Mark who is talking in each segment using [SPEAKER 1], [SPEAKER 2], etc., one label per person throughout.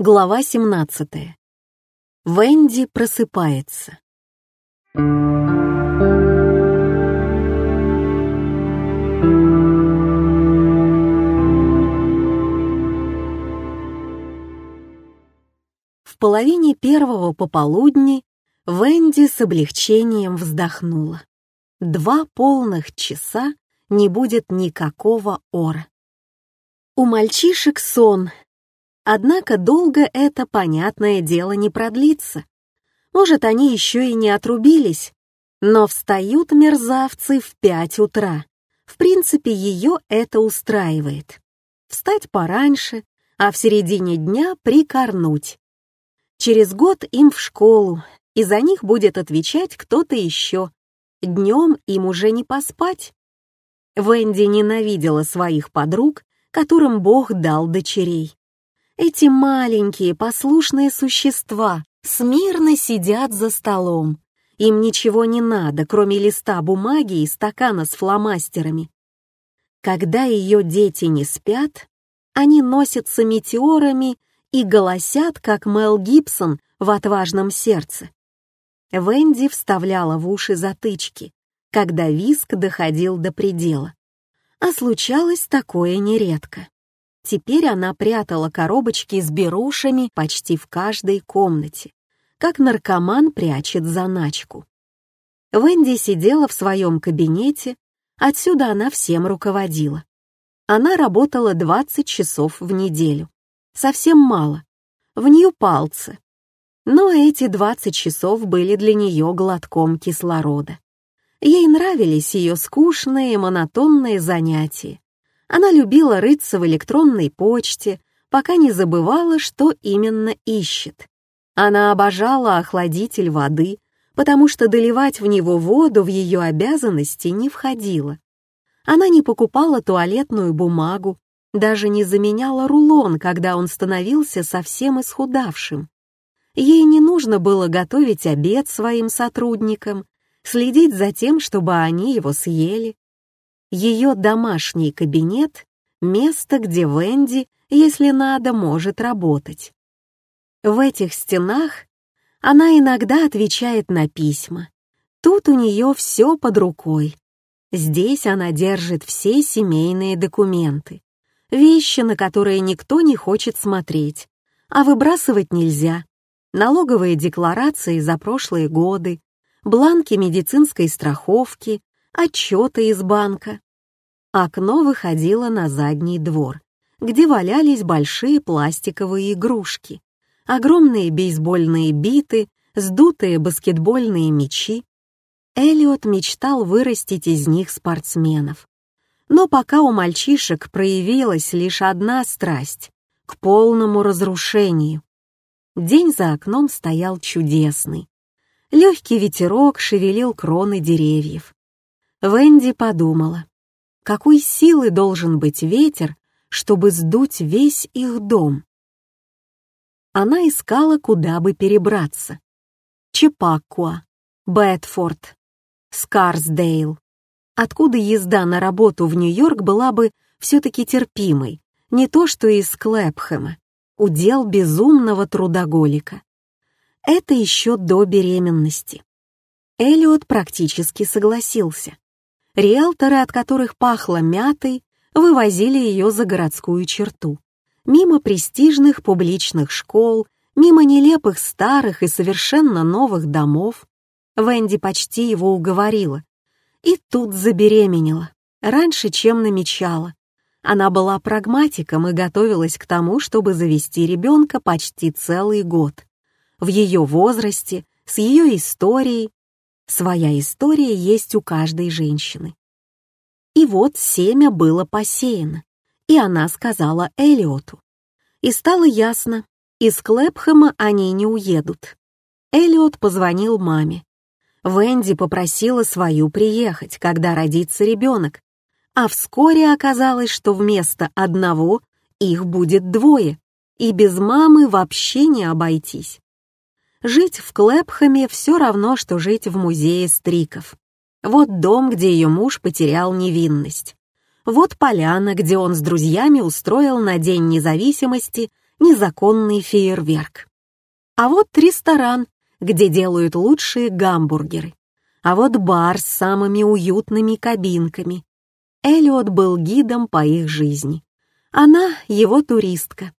[SPEAKER 1] Глава 17. Венди просыпается. В половине первого пополудни Венди с облегчением вздохнула. Два полных часа не будет никакого ора. У мальчишек сон, Однако долго это, понятное дело, не продлится. Может, они еще и не отрубились, но встают мерзавцы в пять утра. В принципе, ее это устраивает. Встать пораньше, а в середине дня прикорнуть. Через год им в школу, и за них будет отвечать кто-то еще. Днем им уже не поспать. Венди ненавидела своих подруг, которым Бог дал дочерей. Эти маленькие послушные существа смирно сидят за столом. Им ничего не надо, кроме листа бумаги и стакана с фломастерами. Когда ее дети не спят, они носятся метеорами и голосят, как Мел Гибсон в «Отважном сердце». Венди вставляла в уши затычки, когда виск доходил до предела. А случалось такое нередко. Теперь она прятала коробочки с берушами почти в каждой комнате, как наркоман прячет заначку. Венди сидела в своем кабинете, отсюда она всем руководила. Она работала 20 часов в неделю. Совсем мало. В Нью-Палце. Но эти 20 часов были для нее глотком кислорода. Ей нравились ее скучные, монотонные занятия. Она любила рыться в электронной почте, пока не забывала, что именно ищет. Она обожала охладитель воды, потому что доливать в него воду в ее обязанности не входило. Она не покупала туалетную бумагу, даже не заменяла рулон, когда он становился совсем исхудавшим. Ей не нужно было готовить обед своим сотрудникам, следить за тем, чтобы они его съели. Ее домашний кабинет — место, где Венди, если надо, может работать. В этих стенах она иногда отвечает на письма. Тут у нее все под рукой. Здесь она держит все семейные документы, вещи, на которые никто не хочет смотреть, а выбрасывать нельзя. Налоговые декларации за прошлые годы, бланки медицинской страховки, отчеты из банка. Окно выходило на задний двор, где валялись большие пластиковые игрушки, огромные бейсбольные биты, сдутые баскетбольные мячи. Элиот мечтал вырастить из них спортсменов. Но пока у мальчишек проявилась лишь одна страсть — к полному разрушению. День за окном стоял чудесный. Легкий ветерок шевелил кроны деревьев. Венди подумала, какой силы должен быть ветер, чтобы сдуть весь их дом. Она искала, куда бы перебраться. Чепакуа, Бетфорд, Скарсдейл. Откуда езда на работу в Нью-Йорк была бы все-таки терпимой, не то что из Клэпхэма, удел безумного трудоголика. Это еще до беременности. Эллиот практически согласился. Риэлторы, от которых пахло мятой, вывозили ее за городскую черту. Мимо престижных публичных школ, мимо нелепых старых и совершенно новых домов. Венди почти его уговорила. И тут забеременела, раньше, чем намечала. Она была прагматиком и готовилась к тому, чтобы завести ребенка почти целый год. В ее возрасте, с ее историей, Своя история есть у каждой женщины. И вот семя было посеяно, и она сказала Элиоту. И стало ясно, из Клэпхэма они не уедут. Элиот позвонил маме. Венди попросила свою приехать, когда родится ребенок, а вскоре оказалось, что вместо одного их будет двое, и без мамы вообще не обойтись. Жить в Клэпхэме все равно, что жить в музее стриков. Вот дом, где ее муж потерял невинность. Вот поляна, где он с друзьями устроил на День независимости незаконный фейерверк. А вот ресторан, где делают лучшие гамбургеры. А вот бар с самыми уютными кабинками. Эллиот был гидом по их жизни. Она — его туристка.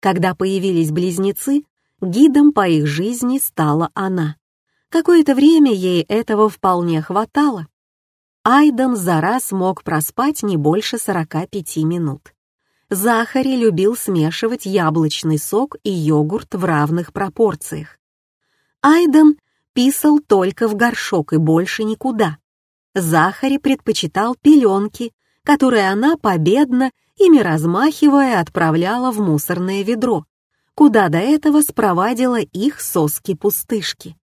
[SPEAKER 1] Когда появились близнецы, гидом по их жизни стала она. Какое-то время ей этого вполне хватало. Айден за раз мог проспать не больше 45 минут. Захари любил смешивать яблочный сок и йогурт в равных пропорциях. Айден писал только в горшок и больше никуда. Захари предпочитал пеленки, которые она победно, ими размахивая, отправляла в мусорное ведро, куда до этого спровадила их соски-пустышки.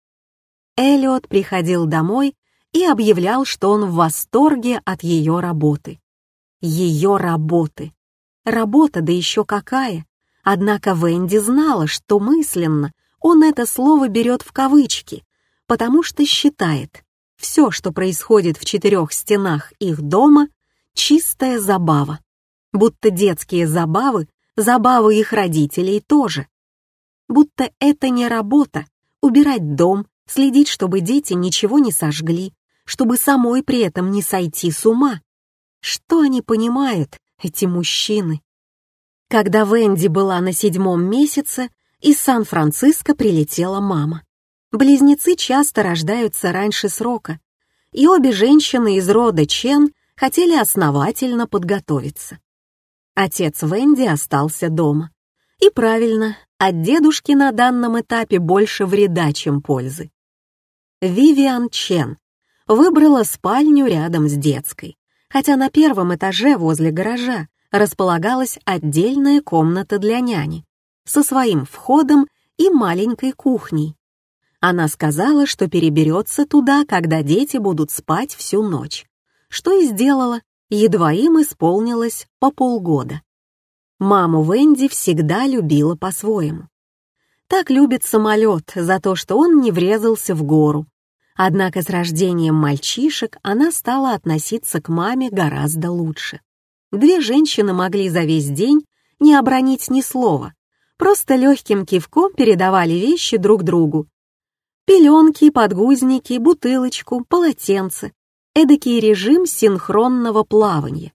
[SPEAKER 1] Эллиот приходил домой и объявлял, что он в восторге от ее работы. Ее работы. Работа, да еще какая. Однако Венди знала, что мысленно он это слово берет в кавычки, потому что считает, все, что происходит в четырех стенах их дома, чистая забава. Будто детские забавы, забавы их родителей тоже. Будто это не работа — убирать дом, следить, чтобы дети ничего не сожгли, чтобы самой при этом не сойти с ума. Что они понимают, эти мужчины? Когда Венди была на седьмом месяце, из Сан-Франциско прилетела мама. Близнецы часто рождаются раньше срока, и обе женщины из рода Чен хотели основательно подготовиться. Отец Венди остался дома. И правильно, от дедушки на данном этапе больше вреда, чем пользы. Вивиан Чен выбрала спальню рядом с детской, хотя на первом этаже возле гаража располагалась отдельная комната для няни со своим входом и маленькой кухней. Она сказала, что переберется туда, когда дети будут спать всю ночь, что и сделала, едва им исполнилось по полгода. Маму Венди всегда любила по-своему. Так любит самолет за то, что он не врезался в гору. Однако с рождением мальчишек она стала относиться к маме гораздо лучше. Две женщины могли за весь день не обронить ни слова, просто легким кивком передавали вещи друг другу. Пеленки, подгузники, бутылочку, полотенце. Эдакий режим синхронного плавания.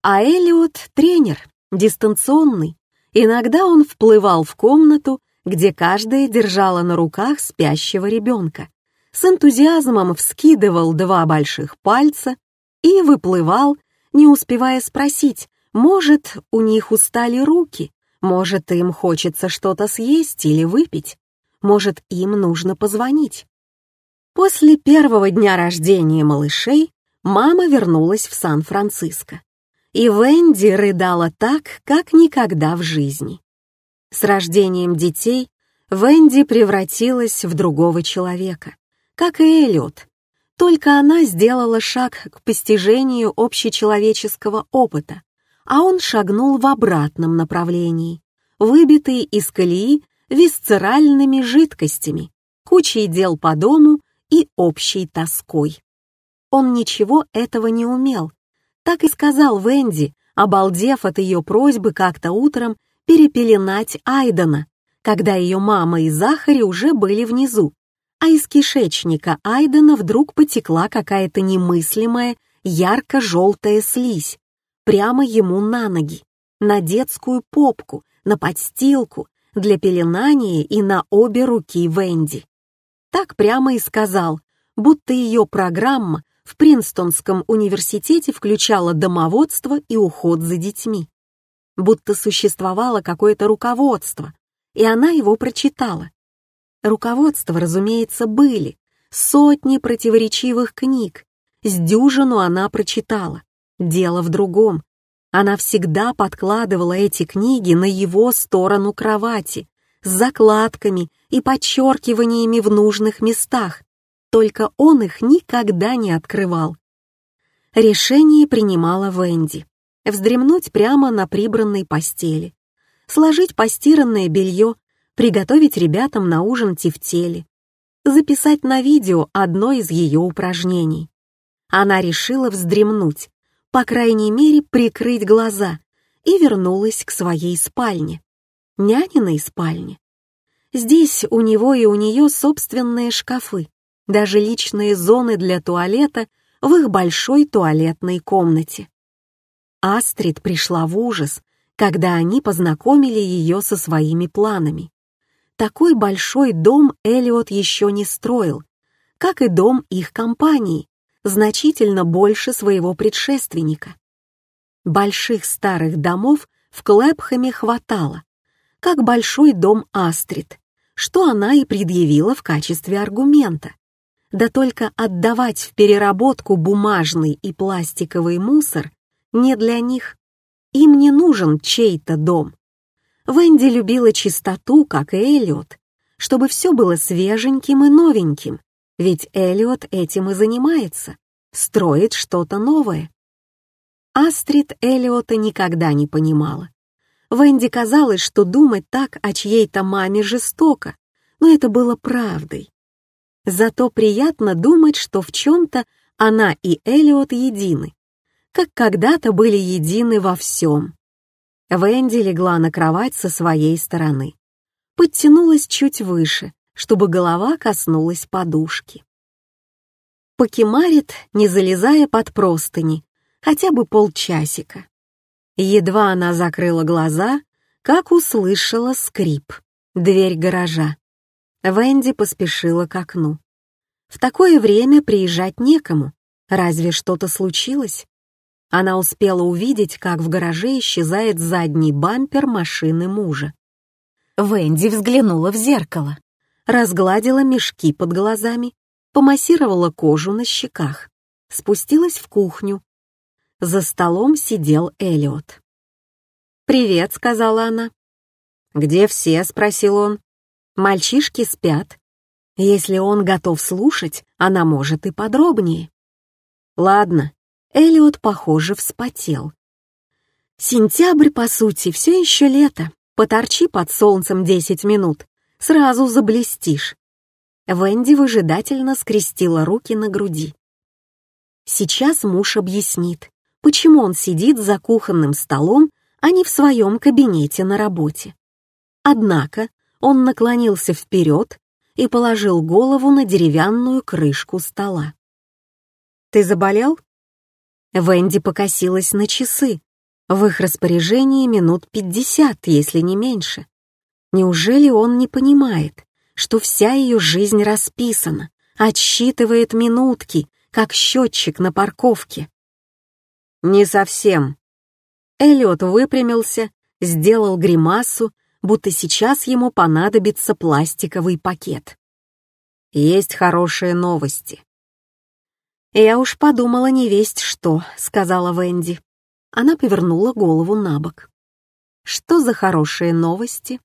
[SPEAKER 1] А Элиот — тренер, дистанционный. Иногда он вплывал в комнату, где каждая держала на руках спящего ребенка, с энтузиазмом вскидывал два больших пальца и выплывал, не успевая спросить, может, у них устали руки, может, им хочется что-то съесть или выпить, может, им нужно позвонить. После первого дня рождения малышей мама вернулась в Сан-Франциско, и Венди рыдала так, как никогда в жизни. С рождением детей Венди превратилась в другого человека, как и Эллиот, только она сделала шаг к постижению общечеловеческого опыта, а он шагнул в обратном направлении, выбитый из колеи висцеральными жидкостями, кучей дел по дому и общей тоской. Он ничего этого не умел, так и сказал Венди, обалдев от ее просьбы как-то утром перепеленать Айдена, когда ее мама и Захари уже были внизу, а из кишечника Айдена вдруг потекла какая-то немыслимая ярко-желтая слизь прямо ему на ноги, на детскую попку, на подстилку, для пеленания и на обе руки Венди. Так прямо и сказал, будто ее программа в Принстонском университете включала домоводство и уход за детьми. Будто существовало какое-то руководство, и она его прочитала. Руководства, разумеется, были, сотни противоречивых книг, с дюжину она прочитала. Дело в другом. Она всегда подкладывала эти книги на его сторону кровати, с закладками и подчеркиваниями в нужных местах, только он их никогда не открывал. Решение принимала Венди. Вздремнуть прямо на прибранной постели, сложить постиранное белье приготовить ребятам на ужин тефтели, записать на видео одно из ее упражнений. Она решила вздремнуть, по крайней мере прикрыть глаза, и вернулась к своей спальне. Няниной спальне. Здесь у него и у нее собственные шкафы, даже личные зоны для туалета в их большой туалетной комнате. Астрид пришла в ужас, когда они познакомили ее со своими планами. Такой большой дом Элиот еще не строил, как и дом их компании, значительно больше своего предшественника. Больших старых домов в Клэпхэме хватало, как большой дом Астрид, что она и предъявила в качестве аргумента. Да только отдавать в переработку бумажный и пластиковый мусор не для них. Им не нужен чей-то дом. Венди любила чистоту, как и Эллиот, чтобы все было свеженьким и новеньким, ведь Эллиот этим и занимается, строит что-то новое. Астрид Эллиота никогда не понимала. Венди казалось, что думать так о чьей-то маме жестоко, но это было правдой. Зато приятно думать, что в чем-то она и Эллиот едины, как когда-то были едины во всем. Венди легла на кровать со своей стороны, подтянулась чуть выше, чтобы голова коснулась подушки. Покемарит, не залезая под простыни, хотя бы полчасика. Едва она закрыла глаза, как услышала скрип. Дверь гаража. Венди поспешила к окну. В такое время приезжать некому, разве что-то случилось. Она успела увидеть, как в гараже исчезает задний бампер машины мужа. Венди взглянула в зеркало, разгладила мешки под глазами, помассировала кожу на щеках, спустилась в кухню, за столом сидел Элиот. «Привет», — сказала она. «Где все?» — спросил он. «Мальчишки спят. Если он готов слушать, она может и подробнее». «Ладно». Элиот, похоже, вспотел. «Сентябрь, по сути, все еще лето. Поторчи под солнцем десять минут, сразу заблестишь». Венди выжидательно скрестила руки на груди. Сейчас муж объяснит, почему он сидит за кухонным столом, а не в своем кабинете на работе. Однако он наклонился вперед и положил голову на деревянную крышку стола. «Ты заболел?» Венди покосилась на часы. В их распоряжении минут пятьдесят, если не меньше. Неужели он не понимает, что вся ее жизнь расписана, отсчитывает минутки, как счетчик на парковке? «Не совсем». Эллиот выпрямился, сделал гримасу, будто сейчас ему понадобится пластиковый пакет. «Есть хорошие новости». «Я уж подумала не весть что», — сказала Венди. Она повернула голову на бок. «Что за хорошие новости?»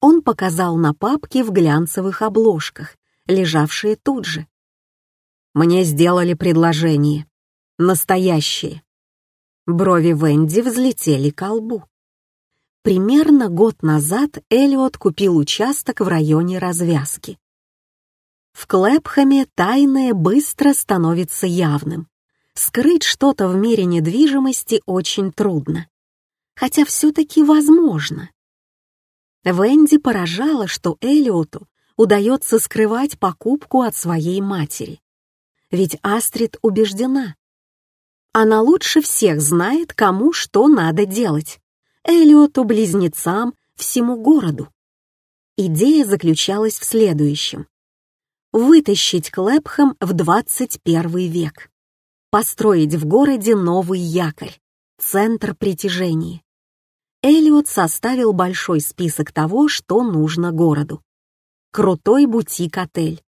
[SPEAKER 1] Он показал на папки в глянцевых обложках, лежавшие тут же. «Мне сделали предложение. Настоящие. Брови Венди взлетели к лбу. Примерно год назад Элиот купил участок в районе развязки. В Клэпхаме тайное быстро становится явным. Скрыть что-то в мире недвижимости очень трудно. Хотя все-таки возможно. Венди поражала, что Элиоту удается скрывать покупку от своей матери. Ведь Астрид убеждена, она лучше всех знает, кому что надо делать. Элиоту, близнецам, всему городу. Идея заключалась в следующем. Вытащить Клэпхэм в 21 век. Построить в городе новый якорь, центр притяжения. Элиот составил большой список того, что нужно городу. Крутой бутик-отель,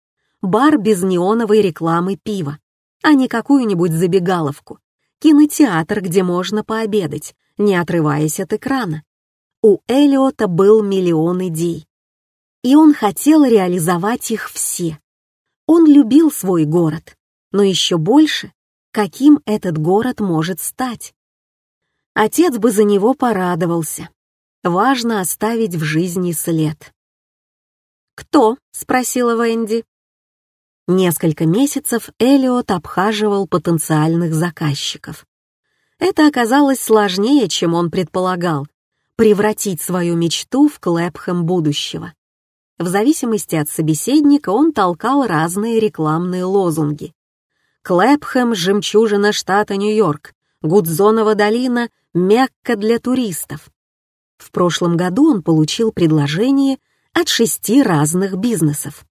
[SPEAKER 1] бар без неоновой рекламы пива, а не какую-нибудь забегаловку, кинотеатр, где можно пообедать, не отрываясь от экрана. У Элиота был миллион идей, и он хотел реализовать их все. Он любил свой город, но еще больше, каким этот город может стать. Отец бы за него порадовался. Важно оставить в жизни след. «Кто?» — спросила Венди. Несколько месяцев Элиот обхаживал потенциальных заказчиков. Это оказалось сложнее, чем он предполагал, превратить свою мечту в Клэпхэм будущего. В зависимости от собеседника он толкал разные рекламные лозунги. Клэпхэм — жемчужина штата Нью-Йорк, Гудзонова долина — Мекка для туристов. В прошлом году он получил предложение от шести разных бизнесов.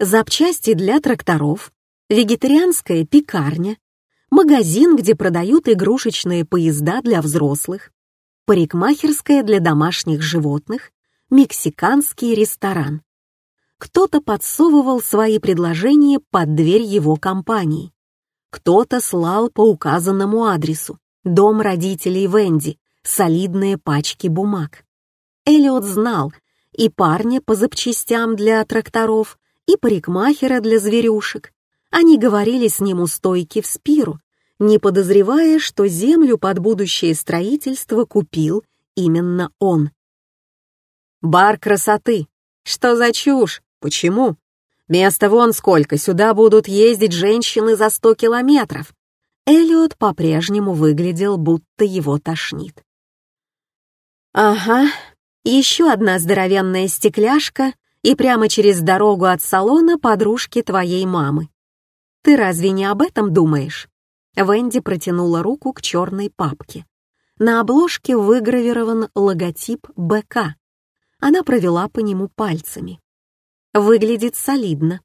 [SPEAKER 1] Запчасти для тракторов, вегетарианская пекарня, магазин, где продают игрушечные поезда для взрослых, парикмахерская для домашних животных, мексиканский ресторан. Кто-то подсовывал свои предложения под дверь его компании. Кто-то слал по указанному адресу дом родителей Венди, солидные пачки бумаг. Эллиот знал и парня по запчастям для тракторов, и парикмахера для зверюшек. Они говорили с ним у стойки в Спиру, не подозревая, что землю под будущее строительство купил именно он. «Бар красоты! Что за чушь? Почему? Места вон сколько, сюда будут ездить женщины за сто километров!» Эллиот по-прежнему выглядел, будто его тошнит. «Ага, еще одна здоровенная стекляшка и прямо через дорогу от салона подружки твоей мамы. Ты разве не об этом думаешь?» Венди протянула руку к черной папке. На обложке выгравирован логотип БК. Она провела по нему пальцами. Выглядит солидно.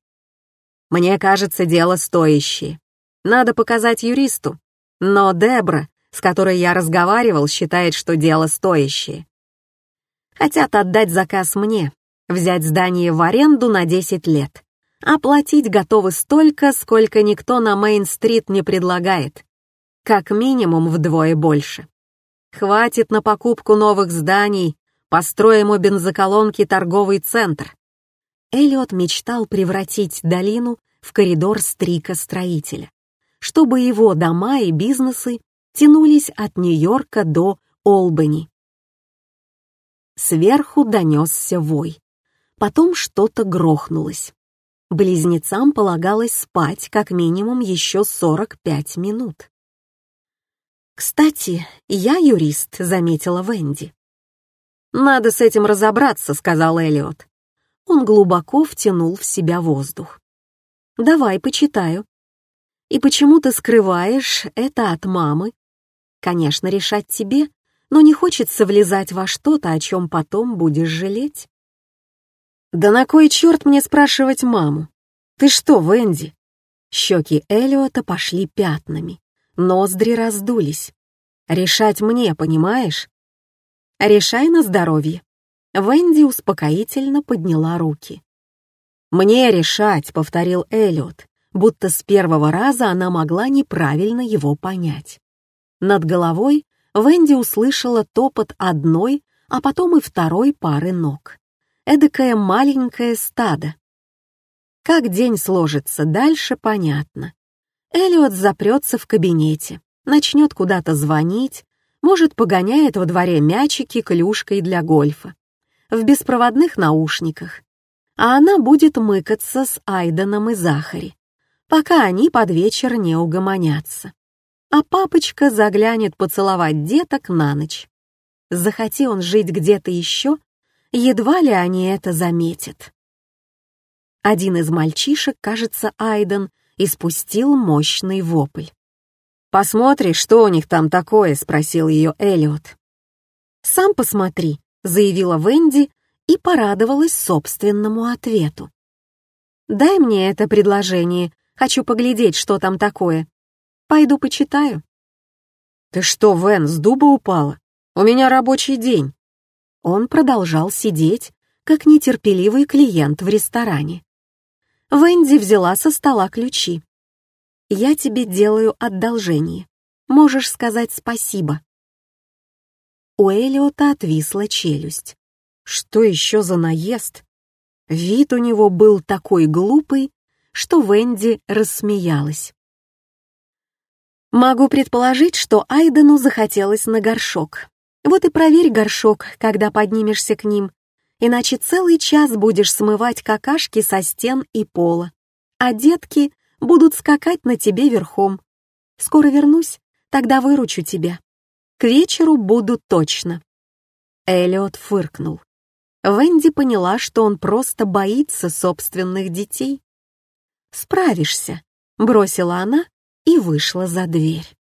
[SPEAKER 1] Мне кажется, дело стоящее. Надо показать юристу. Но Дебра, с которой я разговаривал, считает, что дело стоящее. Хотят отдать заказ мне, взять здание в аренду на 10 лет. Оплатить готовы столько, сколько никто на Мейн-стрит не предлагает. Как минимум вдвое больше. Хватит на покупку новых зданий, построим у бензоколонки торговый центр. Эллиот мечтал превратить долину в коридор стрика-строителя, чтобы его дома и бизнесы тянулись от Нью-Йорка до Олбани. Сверху донесся вой. Потом что-то грохнулось. Близнецам полагалось спать как минимум еще 45 минут. «Кстати, я юрист», — заметила Венди. «Надо с этим разобраться», — сказал Эллиот. Он глубоко втянул в себя воздух. «Давай, почитаю». «И почему ты скрываешь это от мамы?» «Конечно, решать тебе, но не хочется влезать во что-то, о чем потом будешь жалеть. «Да на кой черт мне спрашивать маму? Ты что, Венди?» Щеки Элиота пошли пятнами, ноздри раздулись. «Решать мне, понимаешь?» «Решай на здоровье». Венди успокоительно подняла руки. «Мне решать», — повторил Элиот, будто с первого раза она могла неправильно его понять. Над головой Венди услышала топот одной, а потом и второй пары ног. Эдакое маленькое стадо. Как день сложится дальше, понятно. Эллиот запрется в кабинете, начнет куда-то звонить, может, погоняет во дворе мячики клюшкой для гольфа, в беспроводных наушниках. А она будет мыкаться с Айденом и Захари, пока они под вечер не угомонятся а папочка заглянет поцеловать деток на ночь. Захоти он жить где-то еще, едва ли они это заметят. Один из мальчишек, кажется, Айден, испустил мощный вопль. «Посмотри, что у них там такое?» — спросил ее Эллиот. «Сам посмотри», — заявила Венди и порадовалась собственному ответу. «Дай мне это предложение, хочу поглядеть, что там такое», Пойду почитаю». «Ты что, Вен, с дуба упала? У меня рабочий день». Он продолжал сидеть, как нетерпеливый клиент в ресторане. Венди взяла со стола ключи. «Я тебе делаю одолжение. Можешь сказать спасибо». У Элиота отвисла челюсть. Что еще за наезд? Вид у него был такой глупый, что Венди рассмеялась. Могу предположить, что Айдену захотелось на горшок. Вот и проверь горшок, когда поднимешься к ним, иначе целый час будешь смывать какашки со стен и пола, а детки будут скакать на тебе верхом. Скоро вернусь, тогда выручу тебя. К вечеру буду точно. Эллиот фыркнул. Венди поняла, что он просто боится собственных детей. «Справишься», — бросила она и вышла за дверь.